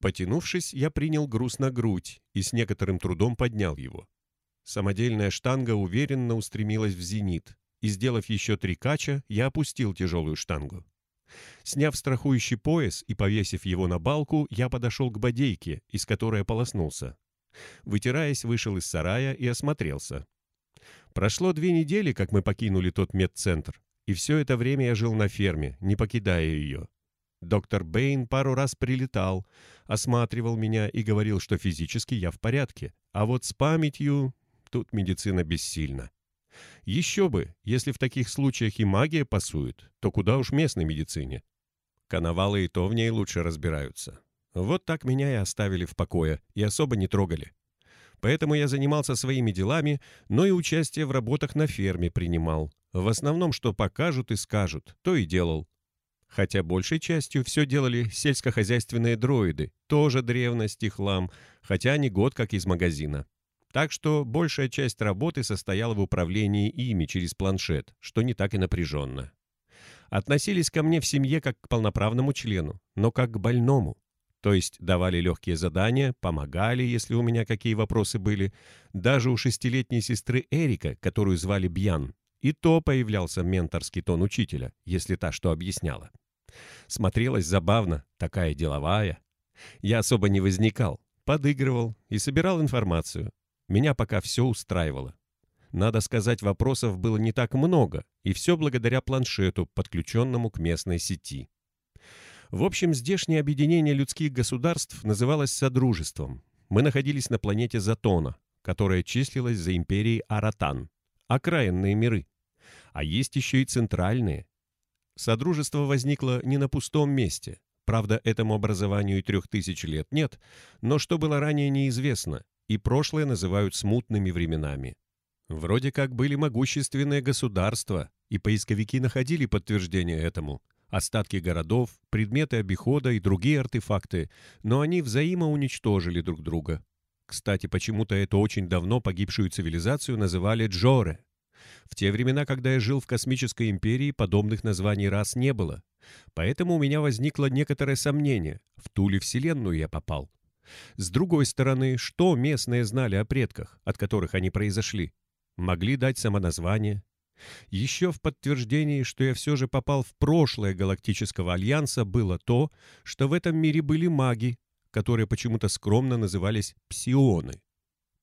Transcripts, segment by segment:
Потянувшись, я принял груз на грудь и с некоторым трудом поднял его. Самодельная штанга уверенно устремилась в зенит, и, сделав еще три кача, я опустил тяжелую штангу. Сняв страхующий пояс и повесив его на балку, я подошел к бодейке, из которой ополоснулся. Вытираясь, вышел из сарая и осмотрелся. Прошло две недели, как мы покинули тот медцентр, и все это время я жил на ферме, не покидая ее. Доктор Бэйн пару раз прилетал, осматривал меня и говорил, что физически я в порядке, а вот с памятью тут медицина бессильна. Еще бы, если в таких случаях и магия пасует, то куда уж местной медицине. Коновалы и то в ней лучше разбираются. Вот так меня и оставили в покое, и особо не трогали. Поэтому я занимался своими делами, но и участие в работах на ферме принимал. В основном, что покажут и скажут, то и делал. Хотя большей частью все делали сельскохозяйственные дроиды, тоже древность и хлам, хотя не год как из магазина. Так что большая часть работы состояла в управлении ими через планшет, что не так и напряженно. Относились ко мне в семье как к полноправному члену, но как к больному. То есть давали легкие задания, помогали, если у меня какие вопросы были. Даже у шестилетней сестры Эрика, которую звали Бьян, и то появлялся менторский тон учителя, если та что объясняла. Смотрелась забавно, такая деловая. Я особо не возникал, подыгрывал и собирал информацию. Меня пока все устраивало. Надо сказать, вопросов было не так много, и все благодаря планшету, подключенному к местной сети. В общем, здешнее объединение людских государств называлось Содружеством. Мы находились на планете Затона, которая числилась за империей Аратан, окраинные миры. А есть еще и центральные. Содружество возникло не на пустом месте. Правда, этому образованию трех тысяч лет нет, но что было ранее неизвестно, и прошлое называют смутными временами. Вроде как были могущественные государства, и поисковики находили подтверждение этому. Остатки городов, предметы обихода и другие артефакты, но они взаимоуничтожили друг друга. Кстати, почему-то эту очень давно погибшую цивилизацию называли Джоре. В те времена, когда я жил в космической империи, подобных названий рас не было. Поэтому у меня возникло некоторое сомнение, в ту ли вселенную я попал. С другой стороны, что местные знали о предках, от которых они произошли? Могли дать самоназвание. Еще в подтверждении, что я все же попал в прошлое Галактического Альянса, было то, что в этом мире были маги, которые почему-то скромно назывались псионы.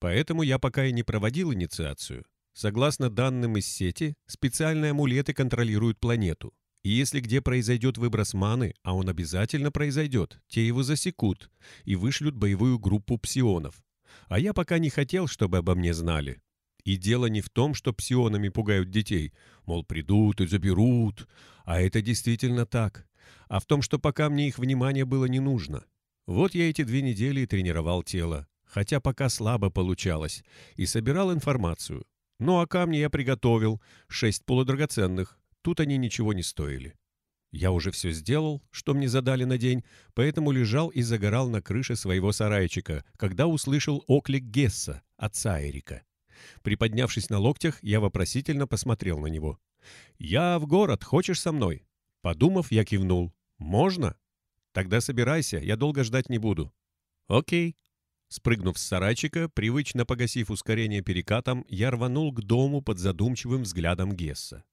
Поэтому я пока и не проводил инициацию. Согласно данным из сети, специальные амулеты контролируют планету. И если где произойдет выброс маны, а он обязательно произойдет, те его засекут и вышлют боевую группу псионов. А я пока не хотел, чтобы обо мне знали. И дело не в том, что псионами пугают детей, мол, придут и заберут, а это действительно так, а в том, что пока мне их внимание было не нужно. Вот я эти две недели и тренировал тело, хотя пока слабо получалось, и собирал информацию. Ну а камни я приготовил, шесть полудрагоценных, Тут они ничего не стоили. Я уже все сделал, что мне задали на день, поэтому лежал и загорал на крыше своего сарайчика, когда услышал оклик Гесса, отца Эрика. Приподнявшись на локтях, я вопросительно посмотрел на него. «Я в город, хочешь со мной?» Подумав, я кивнул. «Можно?» «Тогда собирайся, я долго ждать не буду». «Окей». Спрыгнув с сарайчика, привычно погасив ускорение перекатом, я рванул к дому под задумчивым взглядом Гесса.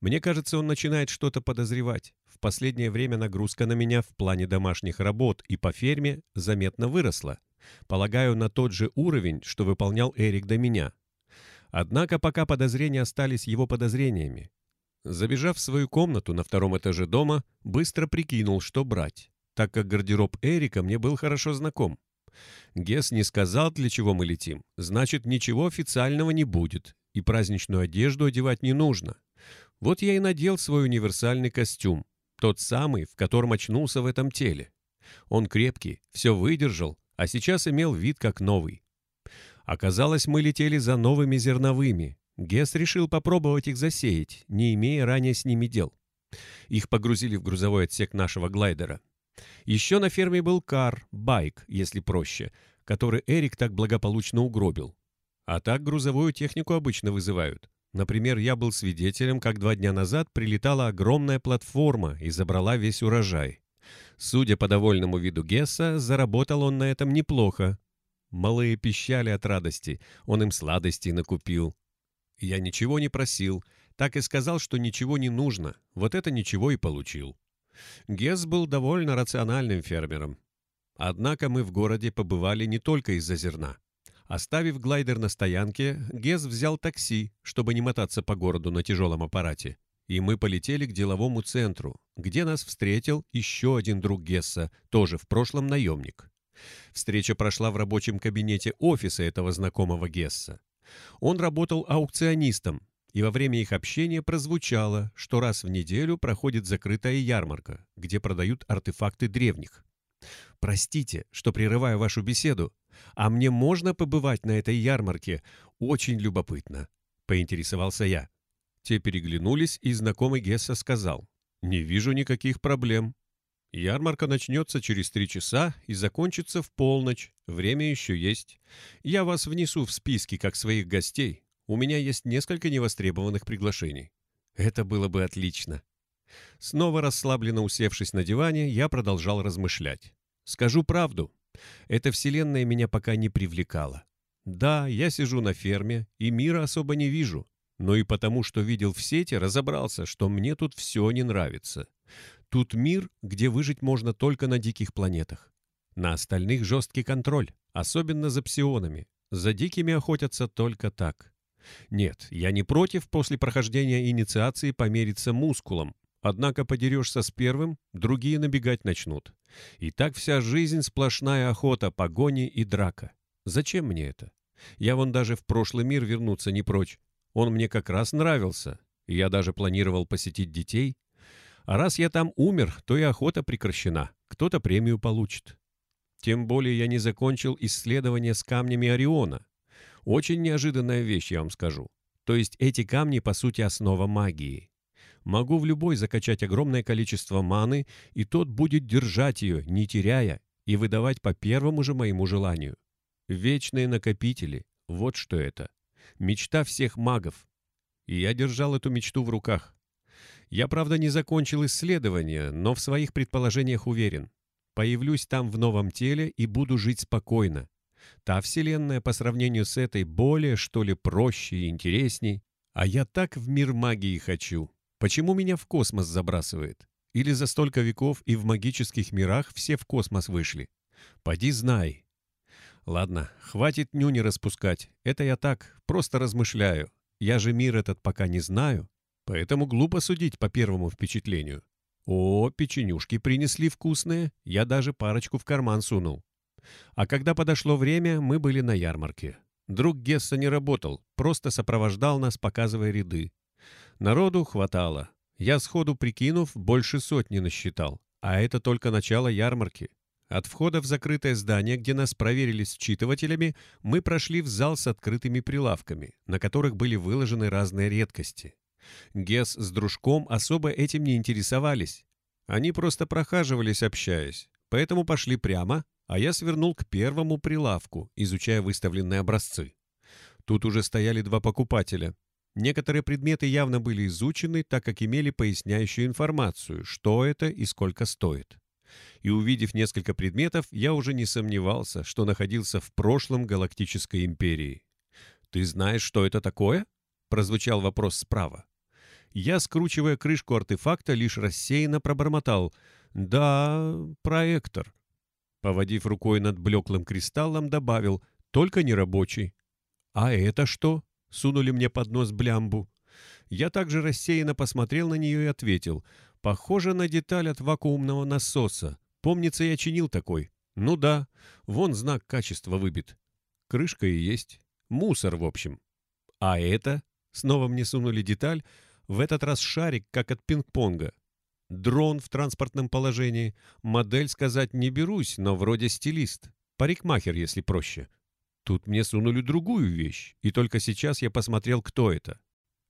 Мне кажется, он начинает что-то подозревать. В последнее время нагрузка на меня в плане домашних работ и по ферме заметно выросла. Полагаю, на тот же уровень, что выполнял Эрик до меня. Однако пока подозрения остались его подозрениями. Забежав в свою комнату на втором этаже дома, быстро прикинул, что брать, так как гардероб Эрика мне был хорошо знаком. Гес не сказал, для чего мы летим, значит, ничего официального не будет, и праздничную одежду одевать не нужно. Вот я и надел свой универсальный костюм, тот самый, в котором очнулся в этом теле. Он крепкий, все выдержал, а сейчас имел вид как новый. Оказалось, мы летели за новыми зерновыми. Гес решил попробовать их засеять, не имея ранее с ними дел. Их погрузили в грузовой отсек нашего глайдера. Еще на ферме был кар, байк, если проще, который Эрик так благополучно угробил. А так грузовую технику обычно вызывают. Например, я был свидетелем, как два дня назад прилетала огромная платформа и забрала весь урожай. Судя по довольному виду Гесса, заработал он на этом неплохо. Малые пищали от радости, он им сладостей накупил. Я ничего не просил, так и сказал, что ничего не нужно, вот это ничего и получил. Гесс был довольно рациональным фермером. Однако мы в городе побывали не только из-за зерна. Оставив глайдер на стоянке, Гесс взял такси, чтобы не мотаться по городу на тяжелом аппарате. И мы полетели к деловому центру, где нас встретил еще один друг Гесса, тоже в прошлом наемник. Встреча прошла в рабочем кабинете офиса этого знакомого Гесса. Он работал аукционистом, и во время их общения прозвучало, что раз в неделю проходит закрытая ярмарка, где продают артефакты древних. «Простите, что прерываю вашу беседу, а мне можно побывать на этой ярмарке? Очень любопытно», — поинтересовался я. Те переглянулись, и знакомый Гесса сказал, «Не вижу никаких проблем. Ярмарка начнется через три часа и закончится в полночь. Время еще есть. Я вас внесу в списки как своих гостей. У меня есть несколько невостребованных приглашений». Это было бы отлично. Снова расслабленно усевшись на диване, я продолжал размышлять. Скажу правду, эта вселенная меня пока не привлекала. Да, я сижу на ферме и мира особо не вижу но и потому, что видел в сети, разобрался, что мне тут все не нравится. Тут мир, где выжить можно только на диких планетах. На остальных жесткий контроль, особенно за псионами. За дикими охотятся только так. Нет, я не против после прохождения инициации помериться мускулом, однако подерешься с первым, другие набегать начнут. И так вся жизнь сплошная охота, погони и драка. Зачем мне это? Я вон даже в прошлый мир вернуться не прочь, он мне как раз нравился, я даже планировал посетить детей. А раз я там умер, то и охота прекращена, кто-то премию получит. Тем более я не закончил исследование с камнями Ориона. Очень неожиданная вещь, я вам скажу. То есть эти камни, по сути, основа магии. Могу в любой закачать огромное количество маны, и тот будет держать ее, не теряя, и выдавать по первому же моему желанию. Вечные накопители — вот что это мечта всех магов. И я держал эту мечту в руках. Я, правда, не закончил исследование, но в своих предположениях уверен. Появлюсь там в новом теле и буду жить спокойно. Та вселенная по сравнению с этой более, что ли, проще и интересней. А я так в мир магии хочу. Почему меня в космос забрасывает? Или за столько веков и в магических мирах все в космос вышли? Поди знай. Ладно, хватит нюни распускать. Это я так, просто размышляю. Я же мир этот пока не знаю, поэтому глупо судить по первому впечатлению. О, печенюшки принесли вкусные, я даже парочку в карман сунул. А когда подошло время, мы были на ярмарке. Друг Гесса не работал, просто сопровождал нас, показывая ряды. Народу хватало. Я сходу прикинув, больше сотни насчитал. А это только начало ярмарки. От входа в закрытое здание, где нас проверили считывателями, мы прошли в зал с открытыми прилавками, на которых были выложены разные редкости. Гес с дружком особо этим не интересовались. Они просто прохаживались, общаясь, поэтому пошли прямо, а я свернул к первому прилавку, изучая выставленные образцы. Тут уже стояли два покупателя. Некоторые предметы явно были изучены, так как имели поясняющую информацию, что это и сколько стоит и, увидев несколько предметов, я уже не сомневался, что находился в прошлом Галактической империи. «Ты знаешь, что это такое?» — прозвучал вопрос справа. Я, скручивая крышку артефакта, лишь рассеянно пробормотал. «Да, проектор». Поводив рукой над блеклым кристаллом, добавил «Только не рабочий». «А это что?» — сунули мне под нос блямбу. Я также рассеянно посмотрел на нее и ответил — Похоже на деталь от вакуумного насоса. Помнится, я чинил такой. Ну да, вон знак качества выбит. Крышка и есть. Мусор, в общем. А это? Снова мне сунули деталь. В этот раз шарик, как от пинг-понга. Дрон в транспортном положении. Модель сказать не берусь, но вроде стилист. Парикмахер, если проще. Тут мне сунули другую вещь, и только сейчас я посмотрел, кто это.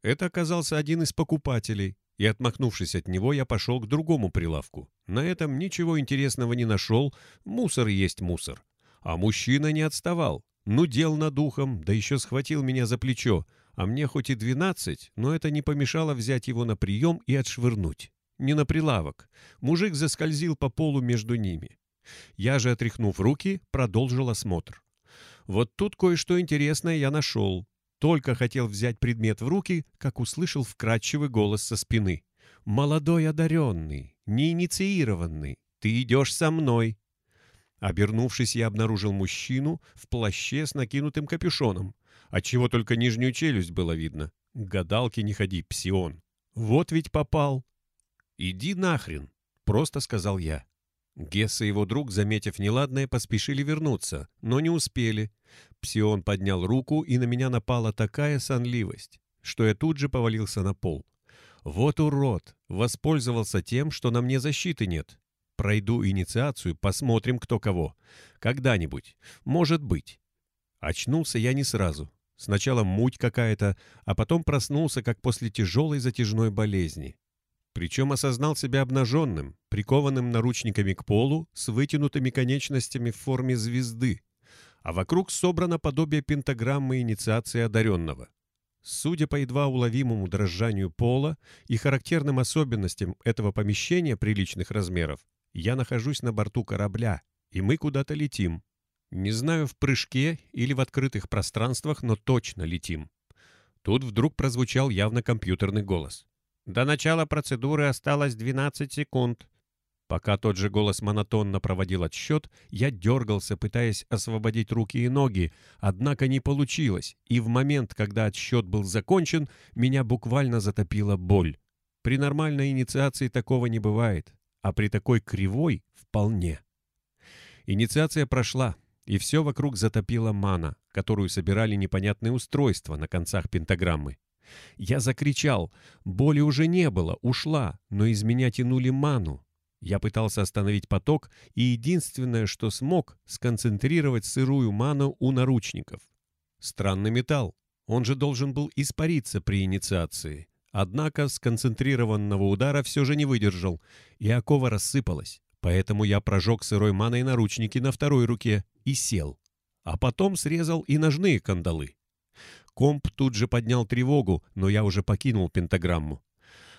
Это оказался один из покупателей, и, отмахнувшись от него, я пошел к другому прилавку. На этом ничего интересного не нашел, мусор есть мусор. А мужчина не отставал, нудел над ухом, да еще схватил меня за плечо, а мне хоть и двенадцать, но это не помешало взять его на прием и отшвырнуть. Не на прилавок. Мужик заскользил по полу между ними. Я же, отряхнув руки, продолжил осмотр. Вот тут кое-что интересное я нашел. Только хотел взять предмет в руки, как услышал вкрадчивый голос со спины. «Молодой одаренный, неинициированный, ты идешь со мной». Обернувшись, я обнаружил мужчину в плаще с накинутым капюшоном, отчего только нижнюю челюсть было видно. Гадалки не ходи, псион. Вот ведь попал. «Иди нахрен», — просто сказал я. Гесс и его друг, заметив неладное, поспешили вернуться, но не успели. Псион поднял руку, и на меня напала такая сонливость, что я тут же повалился на пол. Вот урод! Воспользовался тем, что на мне защиты нет. Пройду инициацию, посмотрим, кто кого. Когда-нибудь. Может быть. Очнулся я не сразу. Сначала муть какая-то, а потом проснулся, как после тяжелой затяжной болезни. Причем осознал себя обнаженным, прикованным наручниками к полу, с вытянутыми конечностями в форме звезды, а вокруг собрано подобие пентаграммы инициации одаренного. Судя по едва уловимому дрожанию пола и характерным особенностям этого помещения приличных размеров, я нахожусь на борту корабля, и мы куда-то летим. Не знаю, в прыжке или в открытых пространствах, но точно летим. Тут вдруг прозвучал явно компьютерный голос. До начала процедуры осталось 12 секунд. Пока тот же голос монотонно проводил отсчет, я дергался, пытаясь освободить руки и ноги, однако не получилось, и в момент, когда отсчет был закончен, меня буквально затопила боль. При нормальной инициации такого не бывает, а при такой кривой — вполне. Инициация прошла, и все вокруг затопила мана, которую собирали непонятные устройства на концах пентаграммы. Я закричал. Боли уже не было, ушла, но из меня тянули ману. Я пытался остановить поток, и единственное, что смог, сконцентрировать сырую ману у наручников. Странный металл. Он же должен был испариться при инициации. Однако сконцентрированного удара все же не выдержал, и окова рассыпалась. Поэтому я прожег сырой маной наручники на второй руке и сел. А потом срезал и ножные кандалы. Комп тут же поднял тревогу, но я уже покинул пентаграмму.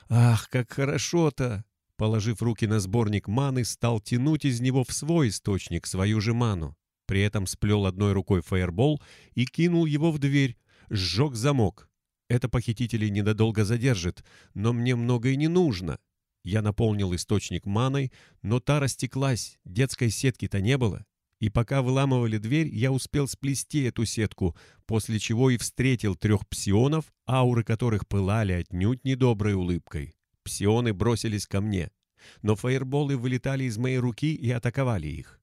«Ах, как хорошо-то!» Положив руки на сборник маны, стал тянуть из него в свой источник свою же ману. При этом сплел одной рукой фаербол и кинул его в дверь. Сжег замок. Это похитителей недолго задержит, но мне многое не нужно. Я наполнил источник маной, но та растеклась, детской сетки-то не было. И пока выламывали дверь, я успел сплести эту сетку, после чего и встретил трех псионов, ауры которых пылали отнюдь недоброй улыбкой. Псионы бросились ко мне, но фаерболы вылетали из моей руки и атаковали их.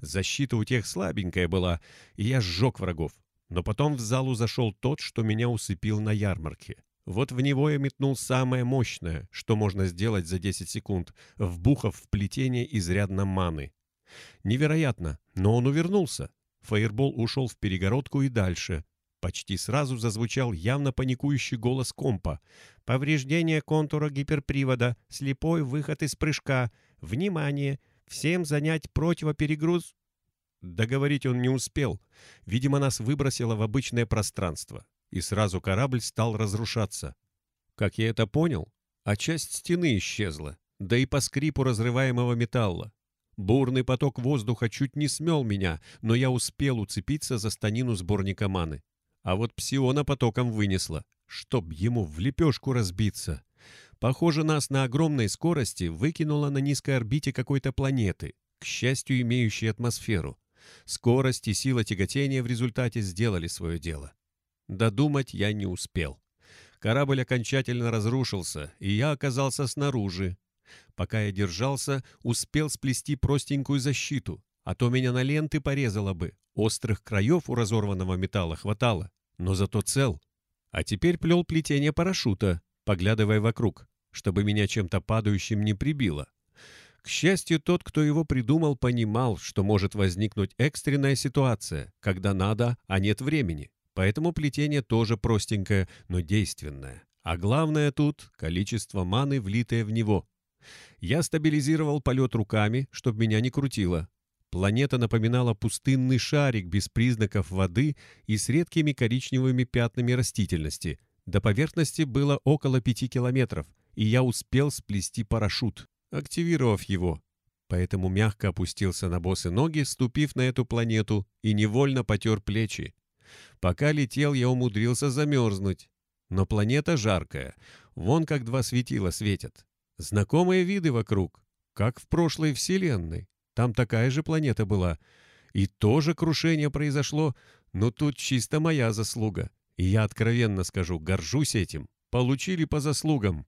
Защита у тех слабенькая была, и я сжег врагов. Но потом в залу зашел тот, что меня усыпил на ярмарке. Вот в него я метнул самое мощное, что можно сделать за 10 секунд, вбухав в плетение изрядно маны. Невероятно, но он увернулся. Фаербол ушел в перегородку и дальше. Почти сразу зазвучал явно паникующий голос компа. «Повреждение контура гиперпривода, слепой выход из прыжка. Внимание! Всем занять противоперегруз...» Договорить он не успел. Видимо, нас выбросило в обычное пространство. И сразу корабль стал разрушаться. Как я это понял? А часть стены исчезла. Да и по скрипу разрываемого металла. Бурный поток воздуха чуть не смел меня, но я успел уцепиться за станину сборника маны. А вот псиона потоком вынесло, чтоб ему в лепешку разбиться. Похоже, нас на огромной скорости выкинуло на низкой орбите какой-то планеты, к счастью, имеющей атмосферу. Скорость и сила тяготения в результате сделали свое дело. Додумать я не успел. Корабль окончательно разрушился, и я оказался снаружи, Пока я держался, успел сплести простенькую защиту, а то меня на ленты порезало бы. Острых краев у разорванного металла хватало, но зато цел. А теперь плел плетение парашюта, поглядывая вокруг, чтобы меня чем-то падающим не прибило. К счастью, тот, кто его придумал, понимал, что может возникнуть экстренная ситуация, когда надо, а нет времени. Поэтому плетение тоже простенькое, но действенное. А главное тут — количество маны, влитое в него. Я стабилизировал полет руками, чтобы меня не крутило. Планета напоминала пустынный шарик без признаков воды и с редкими коричневыми пятнами растительности. До поверхности было около пяти километров, и я успел сплести парашют, активировав его. Поэтому мягко опустился на босы ноги, ступив на эту планету, и невольно потер плечи. Пока летел, я умудрился замерзнуть. Но планета жаркая, вон как два светила светят. Знакомые виды вокруг, как в прошлой Вселенной. Там такая же планета была. И тоже крушение произошло, но тут чисто моя заслуга. И я откровенно скажу, горжусь этим. Получили по заслугам.